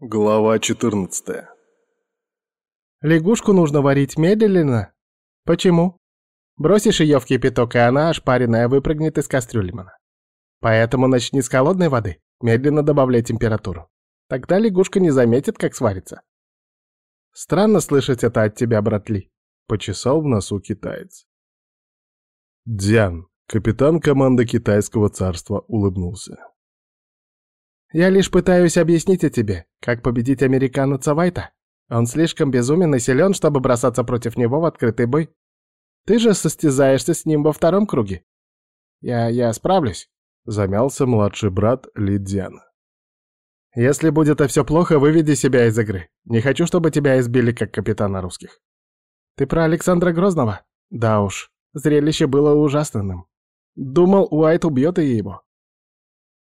Глава 14 Лягушку нужно варить медленно. Почему? Бросишь ее в кипяток, и она, ошпаренная, выпрыгнет из кастрюльмана. Поэтому начни с холодной воды, медленно добавляй температуру. Тогда лягушка не заметит, как сварится. Странно слышать это от тебя, братли. Почесал в носу китаец. Дзян, капитан команды китайского царства, улыбнулся. Я лишь пытаюсь объяснить тебе, как победить американца Вайта. Он слишком безумен и силен, чтобы бросаться против него в открытый бой. Ты же состязаешься с ним во втором круге. Я... я справлюсь. Замялся младший брат Лидзяна. Если будет все плохо, выведи себя из игры. Не хочу, чтобы тебя избили как капитана русских. Ты про Александра Грозного? Да уж, зрелище было ужасным. Думал, Уайт убьет и его.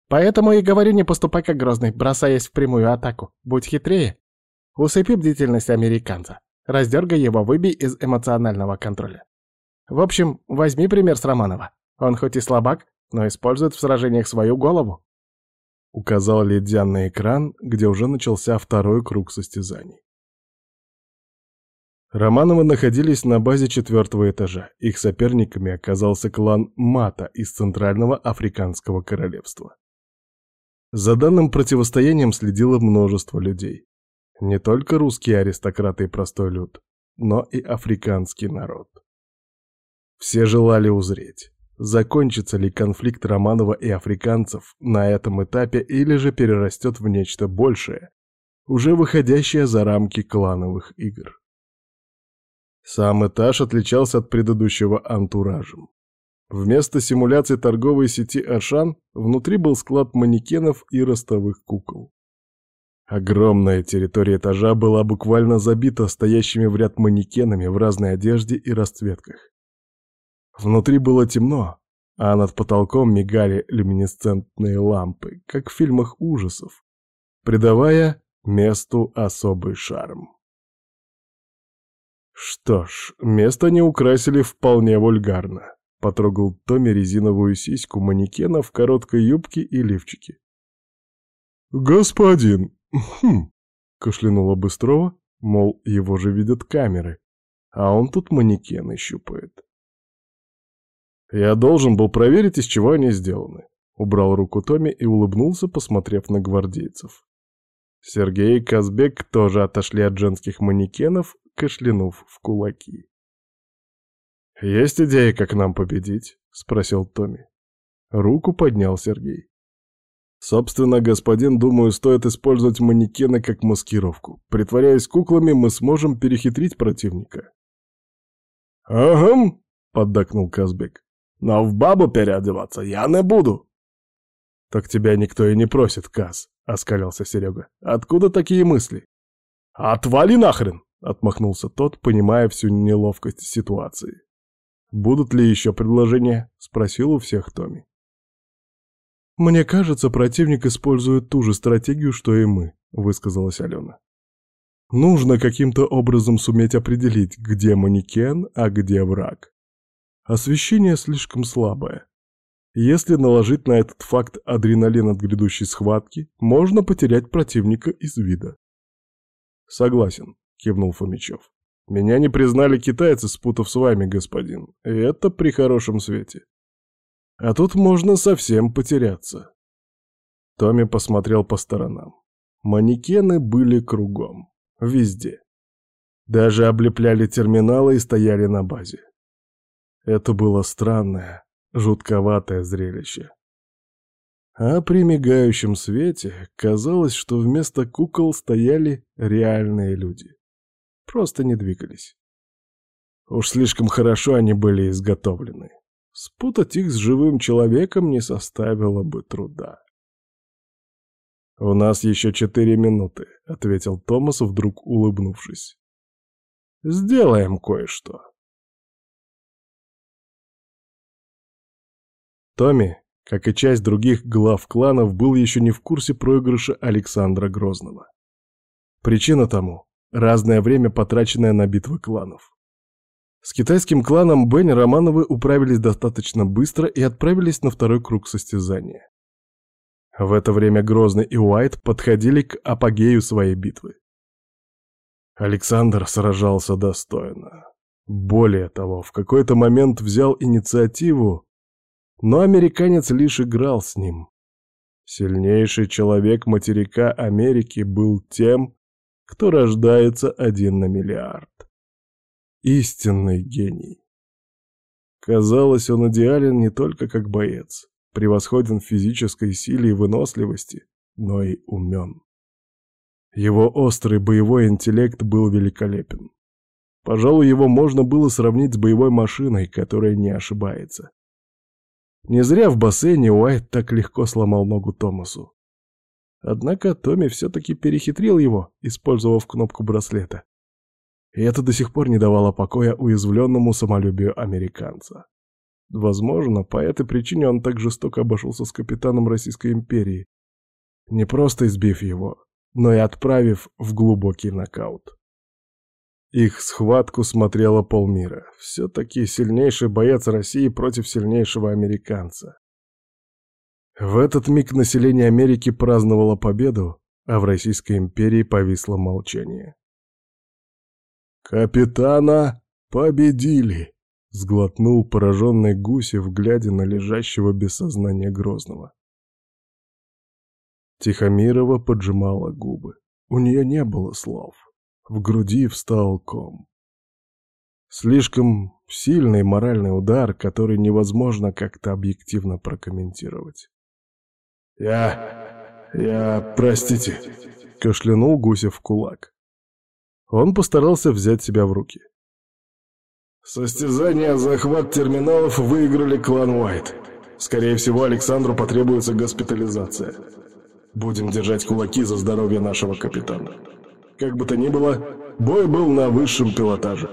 Поэтому и говорю, не поступай как Грозный, бросаясь в прямую атаку. Будь хитрее. Усыпи бдительность американца. Раздергай его, выбей из эмоционального контроля. В общем, возьми пример с Романова. Он хоть и слабак, но использует в сражениях свою голову. Указал Ледян на экран, где уже начался второй круг состязаний. Романовы находились на базе четвертого этажа. Их соперниками оказался клан Мата из Центрального Африканского Королевства. За данным противостоянием следило множество людей. Не только русские аристократы и простой люд, но и африканский народ. Все желали узреть, закончится ли конфликт Романова и африканцев на этом этапе или же перерастет в нечто большее, уже выходящее за рамки клановых игр. Сам этаж отличался от предыдущего антуражем. Вместо симуляции торговой сети Ашан внутри был склад манекенов и ростовых кукол. Огромная территория этажа была буквально забита стоящими в ряд манекенами в разной одежде и расцветках. Внутри было темно, а над потолком мигали люминесцентные лампы, как в фильмах ужасов, придавая месту особый шарм. Что ж, место они украсили вполне вульгарно. Потрогал Томми резиновую сиську манекена в короткой юбке и лифчике. «Господин!» «Хм!» — кашлянула Быстрова, мол, его же видят камеры, а он тут манекены щупает. «Я должен был проверить, из чего они сделаны», — убрал руку Томми и улыбнулся, посмотрев на гвардейцев. Сергей и Казбек тоже отошли от женских манекенов, кашлянув в кулаки. «Есть идея, как нам победить?» — спросил Томми. Руку поднял Сергей. «Собственно, господин, думаю, стоит использовать манекены как маскировку. Притворяясь куклами, мы сможем перехитрить противника». «Ага», — поддакнул Казбек. «Но в бабу переодеваться я не буду». «Так тебя никто и не просит, Каз», — оскалился Серега. «Откуда такие мысли?» «Отвали нахрен!» — отмахнулся тот, понимая всю неловкость ситуации. «Будут ли еще предложения?» — спросил у всех Томми. «Мне кажется, противник использует ту же стратегию, что и мы», — высказалась Алена. «Нужно каким-то образом суметь определить, где манекен, а где враг. Освещение слишком слабое. Если наложить на этот факт адреналин от грядущей схватки, можно потерять противника из вида». «Согласен», — кивнул Фомичев. Меня не признали китайцы, спутав с вами, господин. И это при хорошем свете. А тут можно совсем потеряться. Томми посмотрел по сторонам. Манекены были кругом. Везде. Даже облепляли терминалы и стояли на базе. Это было странное, жутковатое зрелище. А при мигающем свете казалось, что вместо кукол стояли реальные люди просто не двигались. Уж слишком хорошо они были изготовлены. Спутать их с живым человеком не составило бы труда. «У нас еще четыре минуты», — ответил Томас, вдруг улыбнувшись. «Сделаем кое-что». Томми, как и часть других глав кланов, был еще не в курсе проигрыша Александра Грозного. Причина тому Разное время, потраченное на битвы кланов. С китайским кланом Бэнь Романовы управились достаточно быстро и отправились на второй круг состязания. В это время Грозный и Уайт подходили к апогею своей битвы. Александр сражался достойно. Более того, в какой-то момент взял инициативу, но американец лишь играл с ним. Сильнейший человек материка Америки был тем, кто рождается один на миллиард. Истинный гений. Казалось, он идеален не только как боец, превосходен в физической силе и выносливости, но и умен. Его острый боевой интеллект был великолепен. Пожалуй, его можно было сравнить с боевой машиной, которая не ошибается. Не зря в бассейне Уайт так легко сломал ногу Томасу. Однако Томми все-таки перехитрил его, использовав кнопку браслета. И это до сих пор не давало покоя уязвленному самолюбию американца. Возможно, по этой причине он так жестоко обошелся с капитаном Российской империи, не просто избив его, но и отправив в глубокий нокаут. Их схватку смотрело полмира. Все-таки сильнейший боец России против сильнейшего американца. В этот миг население Америки праздновало победу, а в Российской империи повисло молчание. «Капитана победили!» — сглотнул пораженный Гусев, глядя на лежащего без сознания Грозного. Тихомирова поджимала губы. У нее не было слов. В груди встал ком. Слишком сильный моральный удар, который невозможно как-то объективно прокомментировать. «Я... я... простите», — кашлянул Гусев в кулак. Он постарался взять себя в руки. «Состязание захват терминалов выиграли клан Уайт. Скорее всего, Александру потребуется госпитализация. Будем держать кулаки за здоровье нашего капитана. Как бы то ни было, бой был на высшем пилотаже.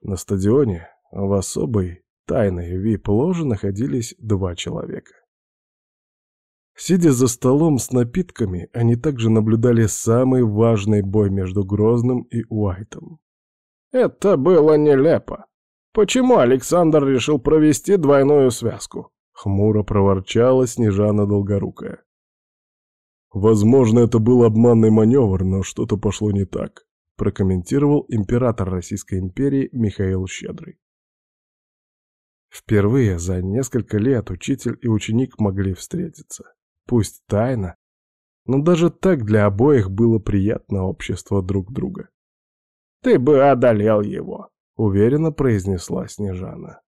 На стадионе в особой тайной вип-ложе находились два человека. Сидя за столом с напитками, они также наблюдали самый важный бой между Грозным и Уайтом. Это было нелепо. Почему Александр решил провести двойную связку? Хмуро проворчала Снежана Долгорукая. Возможно, это был обманный маневр, но что-то пошло не так, прокомментировал император Российской империи Михаил Щедрый. Впервые за несколько лет учитель и ученик могли встретиться. Пусть тайно, но даже так для обоих было приятно общество друг друга. «Ты бы одолел его», — уверенно произнесла Снежана.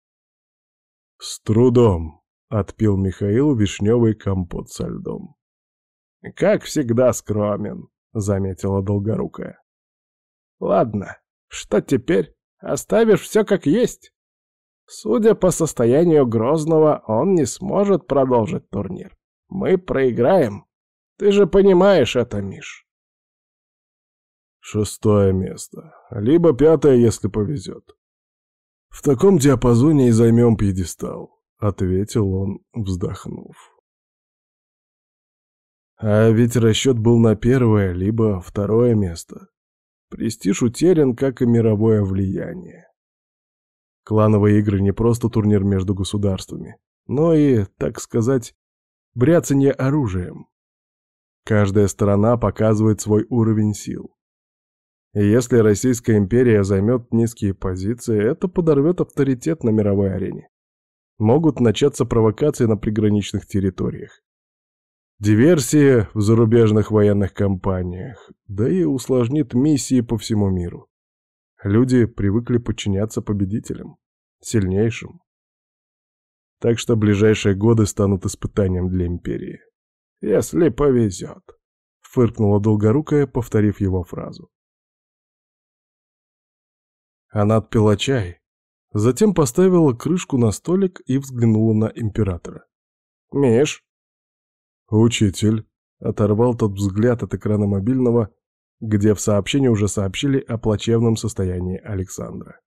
«С трудом», — отпил Михаил вишневый компот со льдом. «Как всегда скромен», — заметила Долгорукая. «Ладно, что теперь? Оставишь все как есть?» Судя по состоянию Грозного, он не сможет продолжить турнир. Мы проиграем. Ты же понимаешь это, Миш. Шестое место. Либо пятое, если повезет. В таком диапазоне и займем пьедестал, — ответил он, вздохнув. А ведь расчет был на первое, либо второе место. Престиж утерян, как и мировое влияние. Клановые игры не просто турнир между государствами, но и, так сказать, бряцанье оружием. Каждая сторона показывает свой уровень сил. И если Российская империя займет низкие позиции, это подорвет авторитет на мировой арене. Могут начаться провокации на приграничных территориях. Диверсии в зарубежных военных компаниях, да и усложнит миссии по всему миру. Люди привыкли подчиняться победителям, сильнейшим. Так что ближайшие годы станут испытанием для империи. «Если повезет», — фыркнула Долгорукая, повторив его фразу. Она отпила чай, затем поставила крышку на столик и взглянула на императора. «Миш, «Учитель», — оторвал тот взгляд от экрана мобильного, где в сообщении уже сообщили о плачевном состоянии Александра.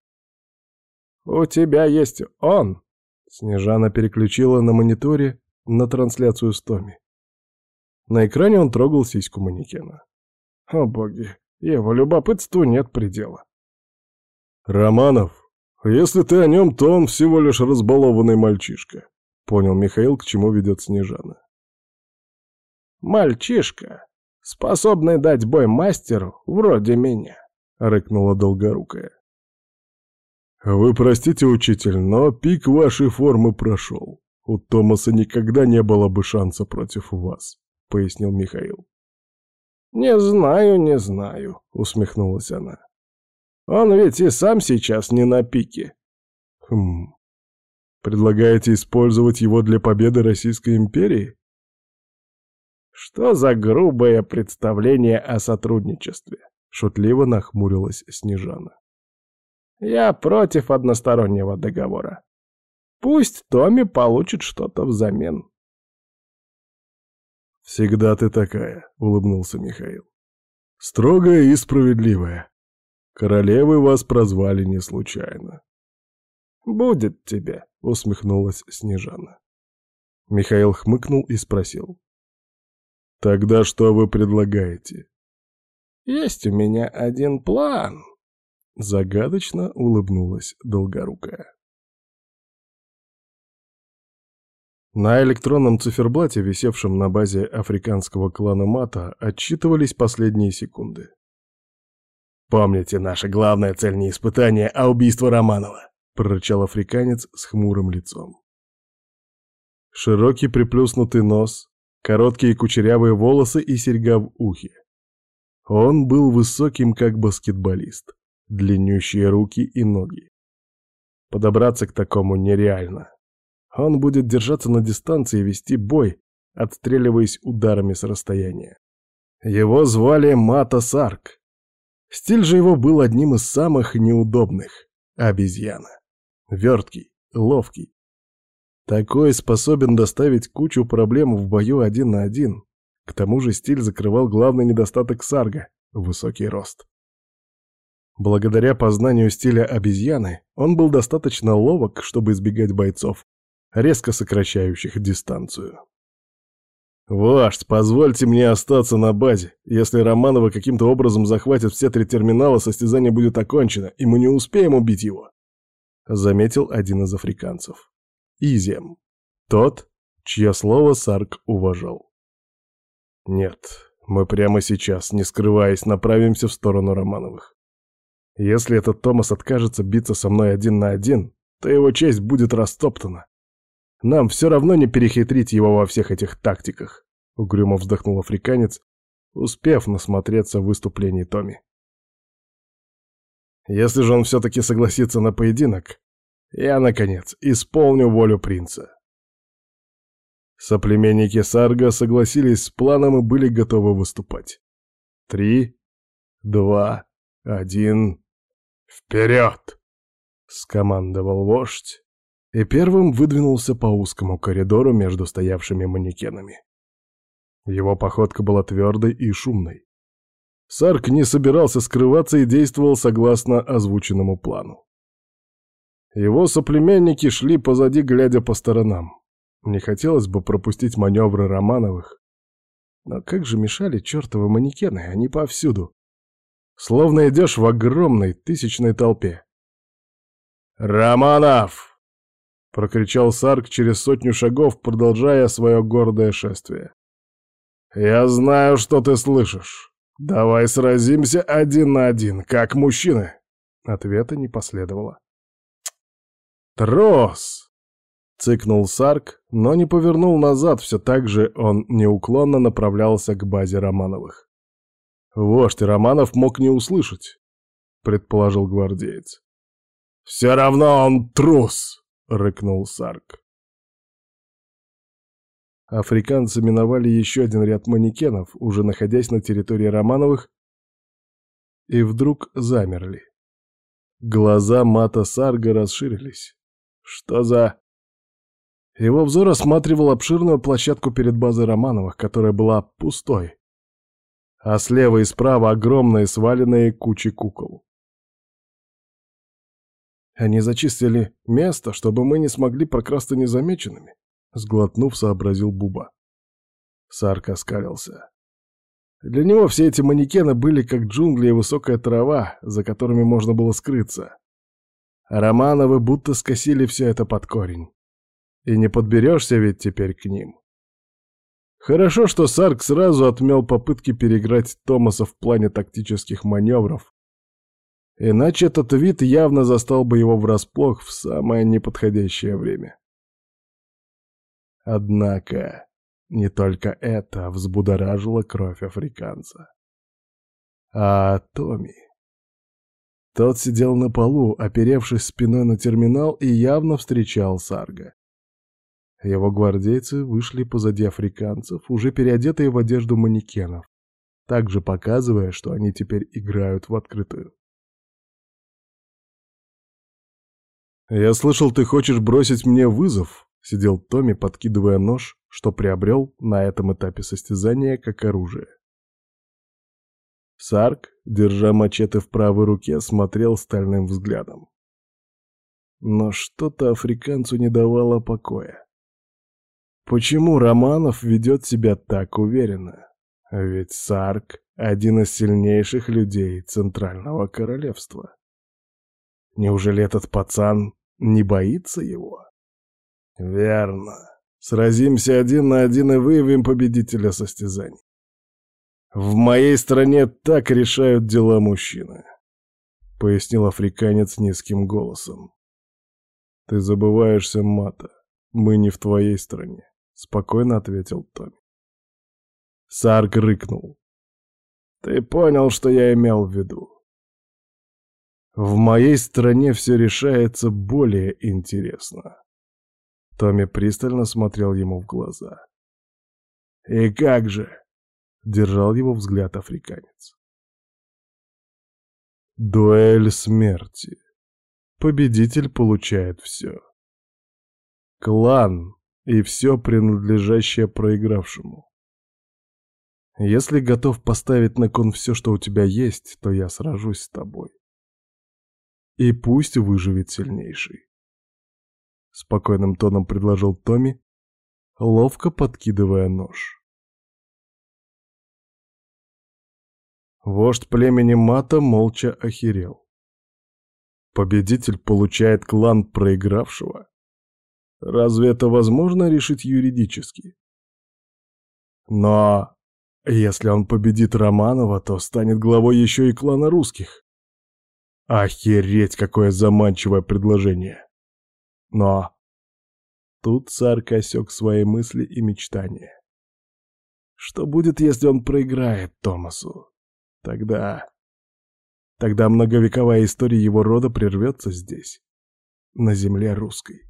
«У тебя есть он!» Снежана переключила на мониторе на трансляцию с Томи. На экране он трогал сиську манекена. О боги, его любопытству нет предела. «Романов, если ты о нем, то он всего лишь разбалованный мальчишка», — понял Михаил, к чему ведет Снежана. Мальчишка, способный дать бой мастеру, вроде меня», — рыкнула Долгорукая. «Вы простите, учитель, но пик вашей формы прошел. У Томаса никогда не было бы шанса против вас», — пояснил Михаил. «Не знаю, не знаю», — усмехнулась она. «Он ведь и сам сейчас не на пике». «Хм. Предлагаете использовать его для победы Российской империи?» «Что за грубое представление о сотрудничестве?» — шутливо нахмурилась Снежана. Я против одностороннего договора. Пусть Томми получит что-то взамен. «Всегда ты такая», — улыбнулся Михаил. «Строгая и справедливая. Королевы вас прозвали не случайно». «Будет тебе», — усмехнулась Снежана. Михаил хмыкнул и спросил. «Тогда что вы предлагаете?» «Есть у меня один план», Загадочно улыбнулась Долгорукая. На электронном циферблате, висевшем на базе африканского клана Мата, отчитывались последние секунды. «Помните, наша главная цель не испытание, а убийство Романова!» — прорычал африканец с хмурым лицом. Широкий приплюснутый нос, короткие кучерявые волосы и серьга в ухе. Он был высоким, как баскетболист длиннющие руки и ноги. Подобраться к такому нереально. Он будет держаться на дистанции и вести бой, отстреливаясь ударами с расстояния. Его звали Мата Сарк. Стиль же его был одним из самых неудобных — обезьяна. Верткий, ловкий. Такой способен доставить кучу проблем в бою один на один. К тому же стиль закрывал главный недостаток Сарга — высокий рост. Благодаря познанию стиля обезьяны, он был достаточно ловок, чтобы избегать бойцов, резко сокращающих дистанцию. «Вождь, позвольте мне остаться на базе. Если Романова каким-то образом захватят все три терминала, состязание будет окончено, и мы не успеем убить его», — заметил один из африканцев. Изем. Тот, чье слово Сарк уважал. «Нет, мы прямо сейчас, не скрываясь, направимся в сторону Романовых. Если этот Томас откажется биться со мной один на один, то его честь будет растоптана. Нам все равно не перехитрить его во всех этих тактиках, — угрюмо вздохнул африканец, успев насмотреться в выступлении Томи. Если же он все-таки согласится на поединок, я, наконец, исполню волю принца. Соплеменники Сарга согласились с планом и были готовы выступать. Три, два, один... «Вперед!» — скомандовал вождь, и первым выдвинулся по узкому коридору между стоявшими манекенами. Его походка была твердой и шумной. Сарк не собирался скрываться и действовал согласно озвученному плану. Его соплеменники шли позади, глядя по сторонам. Не хотелось бы пропустить маневры Романовых. Но как же мешали чертовы манекены, они повсюду. Словно идешь в огромной тысячной толпе. «Романов!» — прокричал Сарк через сотню шагов, продолжая свое гордое шествие. «Я знаю, что ты слышишь. Давай сразимся один на один, как мужчины!» Ответа не последовало. «Трос!» — цыкнул Сарк, но не повернул назад, все так же он неуклонно направлялся к базе Романовых. Вождь Романов мог не услышать, предположил гвардеец. «Все равно он трус!» — рыкнул Сарк. Африканцы миновали еще один ряд манекенов, уже находясь на территории Романовых, и вдруг замерли. Глаза Мата Сарга расширились. Что за... Его взор осматривал обширную площадку перед базой Романовых, которая была пустой а слева и справа огромные сваленные кучи кукол. Они зачистили место, чтобы мы не смогли прокрасться незамеченными, сглотнув, сообразил Буба. Сарк оскалился. Для него все эти манекены были как джунгли и высокая трава, за которыми можно было скрыться. Романовы будто скосили все это под корень. И не подберешься ведь теперь к ним. Хорошо, что Сарк сразу отмел попытки переиграть Томаса в плане тактических маневров. Иначе этот вид явно застал бы его врасплох в самое неподходящее время. Однако не только это взбудоражило кровь африканца. А Томми... Тот сидел на полу, оперевшись спиной на терминал и явно встречал Сарга. Его гвардейцы вышли позади африканцев, уже переодетые в одежду манекенов, также показывая, что они теперь играют в открытую. «Я слышал, ты хочешь бросить мне вызов?» — сидел Томми, подкидывая нож, что приобрел на этом этапе состязания как оружие. Сарк, держа мачете в правой руке, смотрел стальным взглядом. Но что-то африканцу не давало покоя. Почему Романов ведет себя так уверенно? Ведь Сарк — один из сильнейших людей Центрального Королевства. Неужели этот пацан не боится его? Верно. Сразимся один на один и выявим победителя состязаний. В моей стране так решают дела мужчины, — пояснил африканец низким голосом. Ты забываешься, Мата. Мы не в твоей стране. — спокойно ответил Томми. Сарк рыкнул. «Ты понял, что я имел в виду?» «В моей стране все решается более интересно». Томми пристально смотрел ему в глаза. «И как же?» — держал его взгляд африканец. Дуэль смерти. Победитель получает все. Клан и все принадлежащее проигравшему. Если готов поставить на кон все, что у тебя есть, то я сражусь с тобой. И пусть выживет сильнейший. Спокойным тоном предложил Томми, ловко подкидывая нож. Вождь племени Мата молча охерел. Победитель получает клан проигравшего? Разве это возможно решить юридически? Но если он победит Романова, то станет главой еще и клана русских. Охереть, какое заманчивое предложение. Но тут царь косек свои мысли и мечтания. Что будет, если он проиграет Томасу? Тогда... Тогда многовековая история его рода прервется здесь, на земле русской.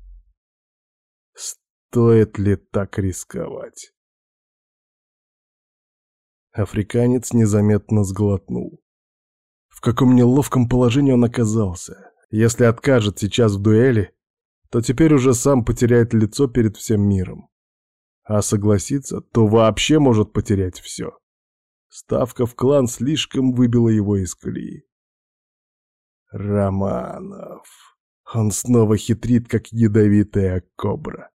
Стоит ли так рисковать? Африканец незаметно сглотнул. В каком неловком положении он оказался. Если откажет сейчас в дуэли, то теперь уже сам потеряет лицо перед всем миром. А согласится, то вообще может потерять все. Ставка в клан слишком выбила его из колеи. Романов. Он снова хитрит, как ядовитая кобра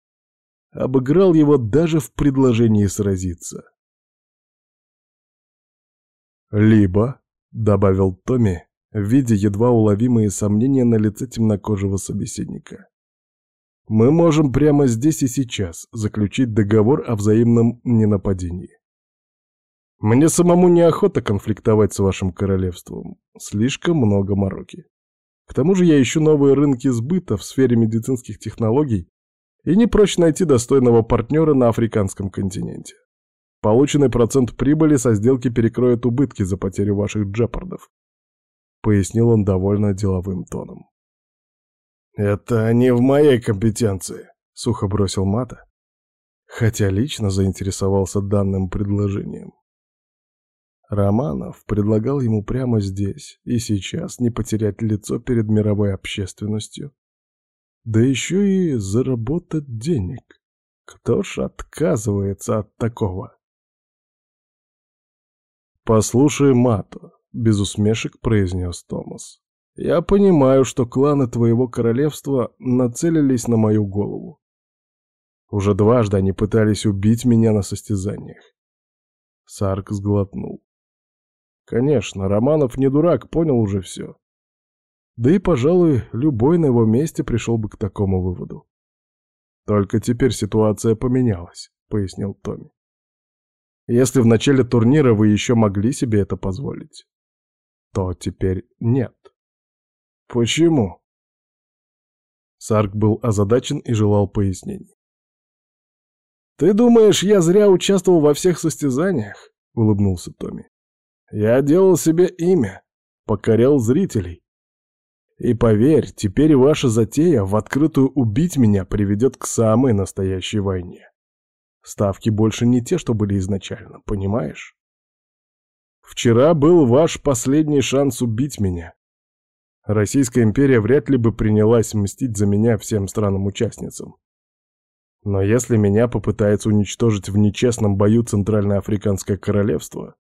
обыграл его даже в предложении сразиться. «Либо», — добавил Томми, видя едва уловимые сомнения на лице темнокожего собеседника, «мы можем прямо здесь и сейчас заключить договор о взаимном ненападении. Мне самому неохота конфликтовать с вашим королевством, слишком много мороки. К тому же я ищу новые рынки сбыта в сфере медицинских технологий и не прочь найти достойного партнера на африканском континенте. Полученный процент прибыли со сделки перекроет убытки за потерю ваших джепардов», — пояснил он довольно деловым тоном. «Это не в моей компетенции», — сухо бросил Мата, хотя лично заинтересовался данным предложением. Романов предлагал ему прямо здесь и сейчас не потерять лицо перед мировой общественностью да еще и заработать денег. Кто ж отказывается от такого? «Послушай, Мато», — без усмешек произнес Томас. «Я понимаю, что кланы твоего королевства нацелились на мою голову. Уже дважды они пытались убить меня на состязаниях». Сарк сглотнул. Конечно, Романов не дурак, понял уже все. Да и, пожалуй, любой на его месте пришел бы к такому выводу. «Только теперь ситуация поменялась», — пояснил Томми. Если в начале турнира вы еще могли себе это позволить, то теперь нет. Почему? Сарк был озадачен и желал пояснений. «Ты думаешь, я зря участвовал во всех состязаниях?» — улыбнулся Томми. «Я делал себе имя, покорял зрителей. И поверь, теперь ваша затея в открытую убить меня приведет к самой настоящей войне. Ставки больше не те, что были изначально, понимаешь? Вчера был ваш последний шанс убить меня. Российская империя вряд ли бы принялась мстить за меня всем странам-участницам. Но если меня попытается уничтожить в нечестном бою Центральноафриканское королевство,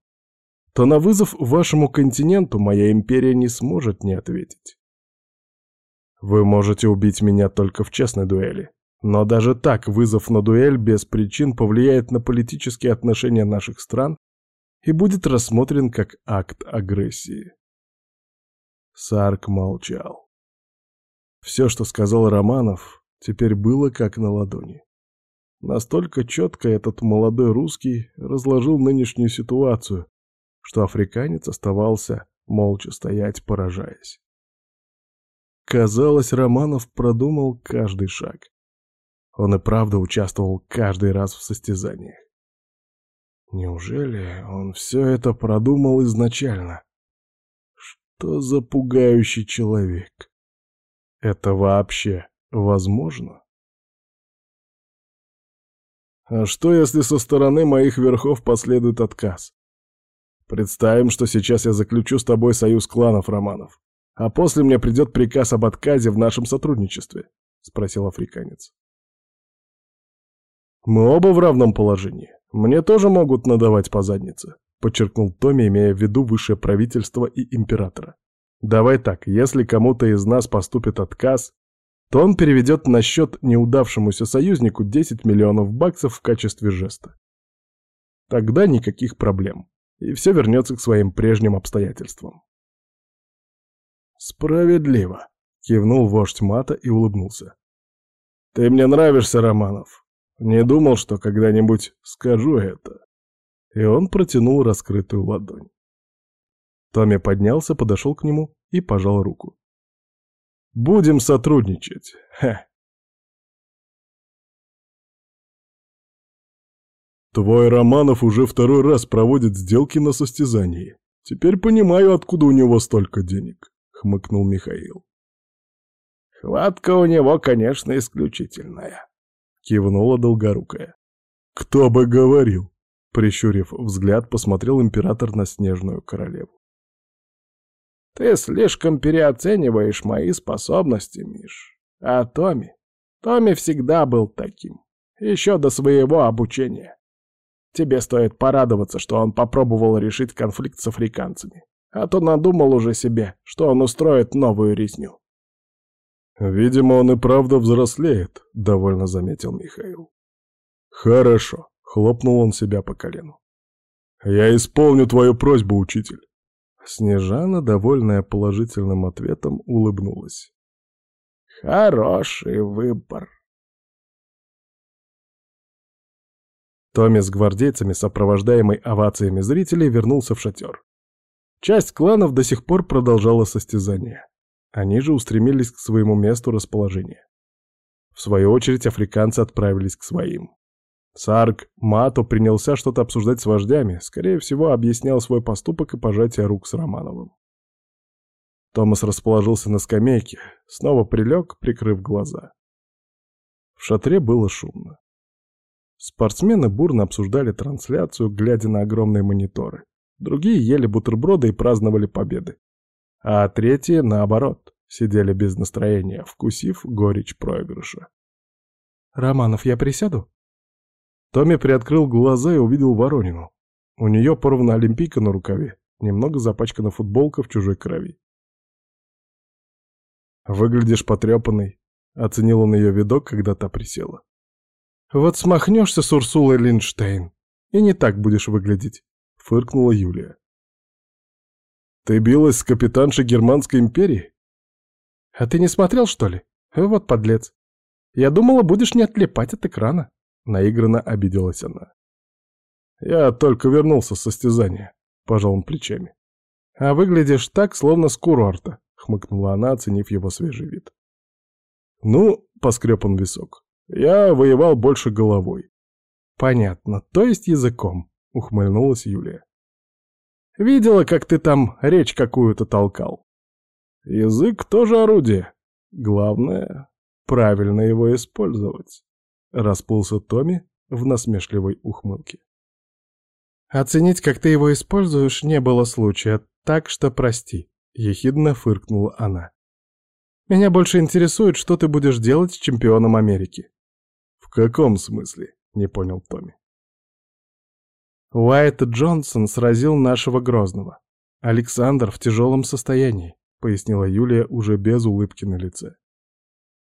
то на вызов вашему континенту моя империя не сможет не ответить. Вы можете убить меня только в честной дуэли. Но даже так вызов на дуэль без причин повлияет на политические отношения наших стран и будет рассмотрен как акт агрессии. Сарк молчал. Все, что сказал Романов, теперь было как на ладони. Настолько четко этот молодой русский разложил нынешнюю ситуацию, что африканец оставался молча стоять, поражаясь. Казалось, Романов продумал каждый шаг. Он и правда участвовал каждый раз в состязаниях. Неужели он все это продумал изначально? Что за пугающий человек? Это вообще возможно? А что, если со стороны моих верхов последует отказ? Представим, что сейчас я заключу с тобой союз кланов Романов, а после мне придет приказ об отказе в нашем сотрудничестве, — спросил африканец. Мы оба в равном положении. Мне тоже могут надавать по заднице, подчеркнул Томми, имея в виду высшее правительство и императора. Давай так, если кому-то из нас поступит отказ, то он переведет на счет неудавшемуся союзнику 10 миллионов баксов в качестве жеста. Тогда никаких проблем, и все вернется к своим прежним обстоятельствам. «Справедливо», — кивнул вождь мата и улыбнулся. «Ты мне нравишься, Романов. Не думал, что когда-нибудь скажу это. И он протянул раскрытую ладонь. Томми поднялся, подошел к нему и пожал руку. «Будем сотрудничать. Ха!» «Твой Романов уже второй раз проводит сделки на состязании. Теперь понимаю, откуда у него столько денег», — хмыкнул Михаил. «Хватка у него, конечно, исключительная», — кивнула долгорукая. «Кто бы говорил!» — прищурив взгляд, посмотрел император на снежную королеву. «Ты слишком переоцениваешь мои способности, Миш. А Томми? Томми всегда был таким. Еще до своего обучения. Тебе стоит порадоваться, что он попробовал решить конфликт с африканцами. А то надумал уже себе, что он устроит новую резню. «Видимо, он и правда взрослеет», — довольно заметил Михаил. «Хорошо», — хлопнул он себя по колену. «Я исполню твою просьбу, учитель». Снежана, довольная положительным ответом, улыбнулась. «Хороший выбор». Томми с гвардейцами, сопровождаемый овациями зрителей, вернулся в шатер. Часть кланов до сих пор продолжала состязание. Они же устремились к своему месту расположения. В свою очередь африканцы отправились к своим. Сарк Мато принялся что-то обсуждать с вождями, скорее всего, объяснял свой поступок и пожатие рук с Романовым. Томас расположился на скамейке, снова прилег, прикрыв глаза. В шатре было шумно. Спортсмены бурно обсуждали трансляцию, глядя на огромные мониторы. Другие ели бутерброды и праздновали победы а третьи, наоборот, сидели без настроения, вкусив горечь проигрыша. «Романов, я присяду?» Томми приоткрыл глаза и увидел Воронину. У нее порвана олимпийка на рукаве, немного запачкана футболка в чужой крови. «Выглядишь потрепанной», — оценил он ее видок, когда та присела. «Вот смахнешься с Урсулой Линдштейн, и не так будешь выглядеть», — фыркнула Юлия. Ты билась с капитаншей Германской империи? А ты не смотрел, что ли? Вот подлец. Я думала, будешь не отлипать от экрана. Наигранно обиделась она. Я только вернулся с состязания, пожал он плечами. А выглядишь так, словно с курорта, хмыкнула она, оценив его свежий вид. Ну, поскреб он висок. Я воевал больше головой. Понятно, то есть языком, ухмыльнулась Юлия. Видела, как ты там речь какую-то толкал. Язык тоже орудие. Главное, правильно его использовать. Расплылся Томми в насмешливой ухмылке. Оценить, как ты его используешь, не было случая, так что прости, ехидно фыркнула она. Меня больше интересует, что ты будешь делать с чемпионом Америки. В каком смысле? Не понял Томми. Уайт Джонсон сразил нашего Грозного. Александр в тяжелом состоянии, пояснила Юлия уже без улыбки на лице.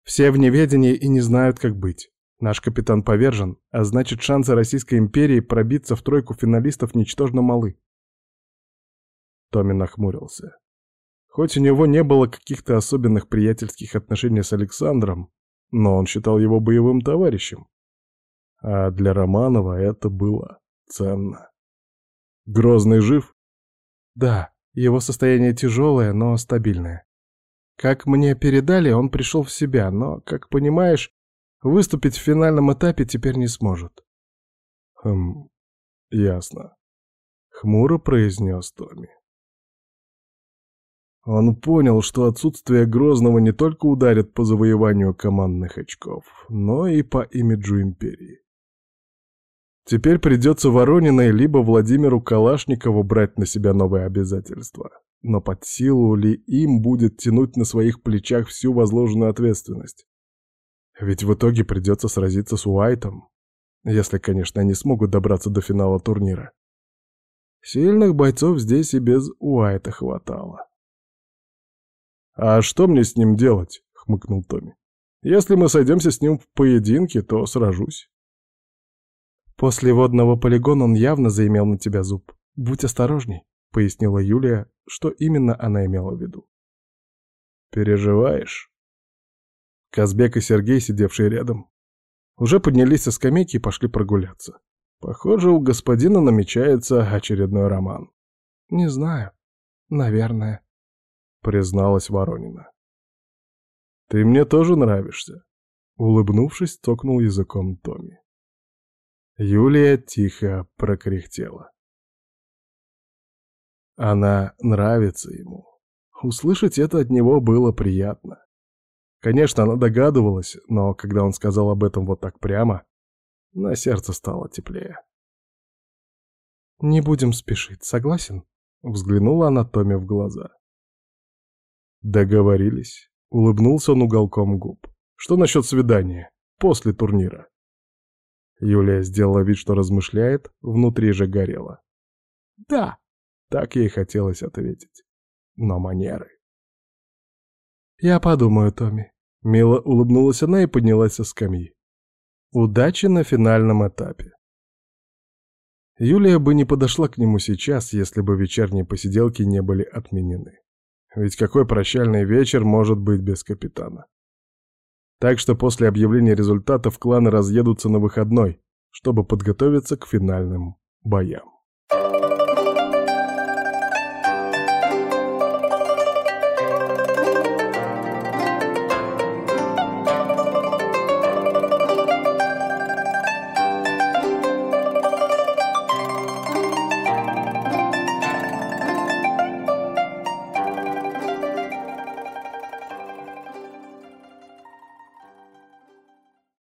Все в неведении и не знают, как быть. Наш капитан повержен, а значит шансы Российской империи пробиться в тройку финалистов ничтожно малы. Томми нахмурился. Хоть у него не было каких-то особенных приятельских отношений с Александром, но он считал его боевым товарищем. А для Романова это было ценно. Грозный жив? Да, его состояние тяжелое, но стабильное. Как мне передали, он пришел в себя, но, как понимаешь, выступить в финальном этапе теперь не сможет. Хм, ясно. Хмуро произнес Томми. Он понял, что отсутствие Грозного не только ударит по завоеванию командных очков, но и по имиджу империи. Теперь придется Ворониной либо Владимиру Калашникову брать на себя новые обязательства. Но под силу ли им будет тянуть на своих плечах всю возложенную ответственность? Ведь в итоге придется сразиться с Уайтом, если, конечно, они смогут добраться до финала турнира. Сильных бойцов здесь и без Уайта хватало. «А что мне с ним делать?» — хмыкнул Томми. «Если мы сойдемся с ним в поединке, то сражусь». «После водного полигона он явно заимел на тебя зуб. Будь осторожней», — пояснила Юлия, что именно она имела в виду. «Переживаешь?» Казбек и Сергей, сидевшие рядом, уже поднялись со скамейки и пошли прогуляться. Похоже, у господина намечается очередной роман. «Не знаю. Наверное», — призналась Воронина. «Ты мне тоже нравишься», — улыбнувшись, цокнул языком Томми. Юлия тихо прокряхтела. Она нравится ему. Услышать это от него было приятно. Конечно, она догадывалась, но когда он сказал об этом вот так прямо, на сердце стало теплее. «Не будем спешить, согласен?» — взглянула она Томе в глаза. Договорились. Улыбнулся он уголком губ. «Что насчет свидания? После турнира?» Юлия сделала вид, что размышляет, внутри же горела. «Да!» — так ей хотелось ответить. Но манеры... «Я подумаю, Томми». Мило улыбнулась она и поднялась со скамьи. «Удачи на финальном этапе». Юлия бы не подошла к нему сейчас, если бы вечерние посиделки не были отменены. Ведь какой прощальный вечер может быть без капитана? Так что после объявления результатов кланы разъедутся на выходной, чтобы подготовиться к финальным боям.